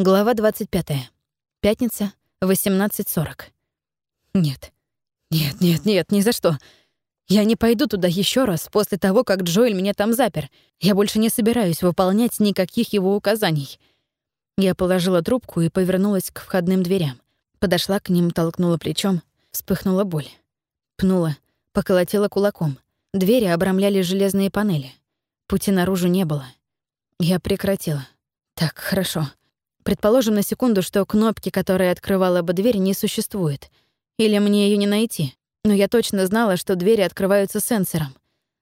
Глава 25. Пятница, 18.40. Нет. Нет, нет, нет, ни за что. Я не пойду туда еще раз после того, как Джоэль меня там запер. Я больше не собираюсь выполнять никаких его указаний. Я положила трубку и повернулась к входным дверям. Подошла к ним, толкнула плечом, вспыхнула боль. Пнула, поколотила кулаком. Двери обрамляли железные панели. Пути наружу не было. Я прекратила. Так, хорошо. Предположим на секунду, что кнопки, которая открывала бы дверь, не существует. Или мне ее не найти. Но я точно знала, что двери открываются сенсором.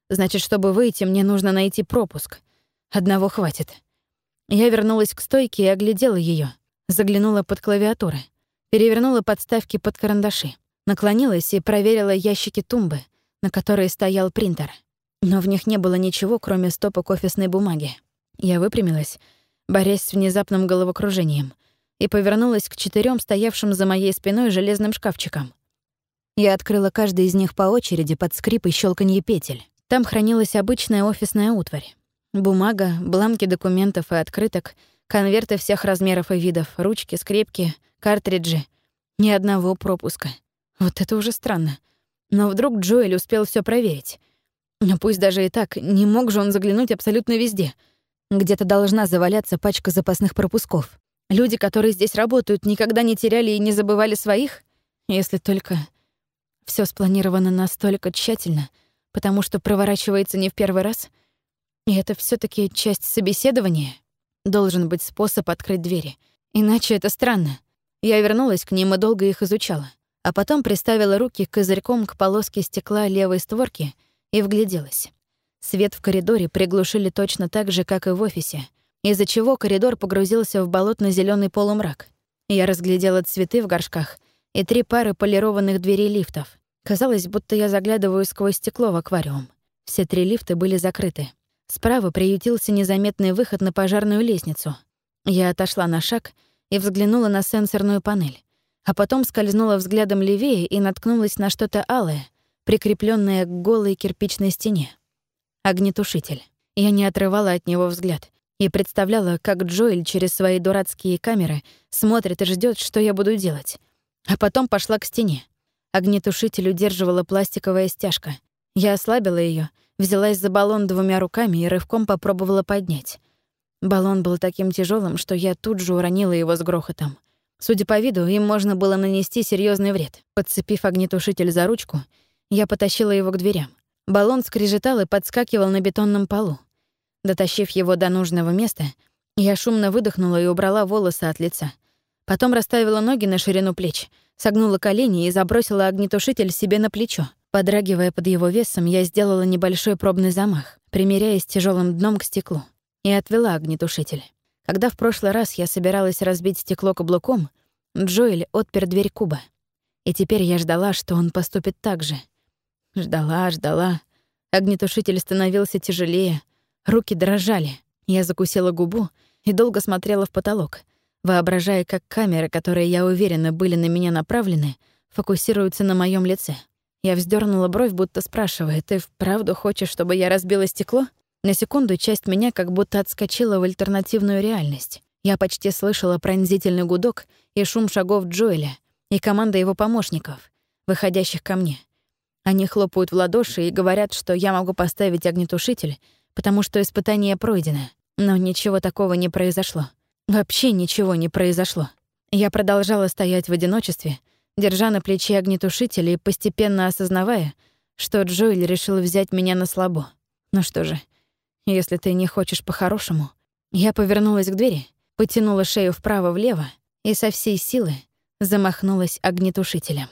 Значит, чтобы выйти, мне нужно найти пропуск. Одного хватит. Я вернулась к стойке и оглядела ее, Заглянула под клавиатуры. Перевернула подставки под карандаши. Наклонилась и проверила ящики тумбы, на которой стоял принтер. Но в них не было ничего, кроме стопок офисной бумаги. Я выпрямилась — борясь с внезапным головокружением, и повернулась к четырем стоявшим за моей спиной железным шкафчикам. Я открыла каждый из них по очереди под скрип и щелканье петель. Там хранилась обычная офисная утварь. Бумага, бланки документов и открыток, конверты всех размеров и видов, ручки, скрепки, картриджи. Ни одного пропуска. Вот это уже странно. Но вдруг Джоэль успел все проверить. Но пусть даже и так, не мог же он заглянуть абсолютно везде — где-то должна заваляться пачка запасных пропусков. Люди, которые здесь работают, никогда не теряли и не забывали своих, если только все спланировано настолько тщательно, потому что проворачивается не в первый раз, и это все таки часть собеседования. Должен быть способ открыть двери. Иначе это странно. Я вернулась к ним и долго их изучала, а потом приставила руки козырьком к полоске стекла левой створки и вгляделась. Свет в коридоре приглушили точно так же, как и в офисе, из-за чего коридор погрузился в болотно зеленый полумрак. Я разглядела цветы в горшках и три пары полированных дверей лифтов. Казалось, будто я заглядываю сквозь стекло в аквариум. Все три лифта были закрыты. Справа приютился незаметный выход на пожарную лестницу. Я отошла на шаг и взглянула на сенсорную панель, а потом скользнула взглядом левее и наткнулась на что-то алое, прикрепленное к голой кирпичной стене огнетушитель. Я не отрывала от него взгляд и представляла, как Джоэль через свои дурацкие камеры смотрит и ждет, что я буду делать. А потом пошла к стене. Огнетушитель удерживала пластиковая стяжка. Я ослабила ее, взялась за баллон двумя руками и рывком попробовала поднять. Баллон был таким тяжелым, что я тут же уронила его с грохотом. Судя по виду, им можно было нанести серьезный вред. Подцепив огнетушитель за ручку, я потащила его к дверям. Баллон скрежетал и подскакивал на бетонном полу. Дотащив его до нужного места, я шумно выдохнула и убрала волосы от лица. Потом расставила ноги на ширину плеч, согнула колени и забросила огнетушитель себе на плечо. Подрагивая под его весом, я сделала небольшой пробный замах, примеряясь тяжелым дном к стеклу, и отвела огнетушитель. Когда в прошлый раз я собиралась разбить стекло каблуком, Джоэль отпер дверь куба. И теперь я ждала, что он поступит так же — Ждала, ждала. Огнетушитель становился тяжелее. Руки дрожали. Я закусила губу и долго смотрела в потолок, воображая, как камеры, которые, я уверена, были на меня направлены, фокусируются на моем лице. Я вздернула бровь, будто спрашивая, «Ты вправду хочешь, чтобы я разбила стекло?» На секунду часть меня как будто отскочила в альтернативную реальность. Я почти слышала пронзительный гудок и шум шагов Джоэля и команда его помощников, выходящих ко мне. Они хлопают в ладоши и говорят, что я могу поставить огнетушитель, потому что испытание пройдено. Но ничего такого не произошло. Вообще ничего не произошло. Я продолжала стоять в одиночестве, держа на плече огнетушитель и постепенно осознавая, что Джоэль решил взять меня на слабо. Ну что же, если ты не хочешь по-хорошему... Я повернулась к двери, потянула шею вправо-влево и со всей силы замахнулась огнетушителем.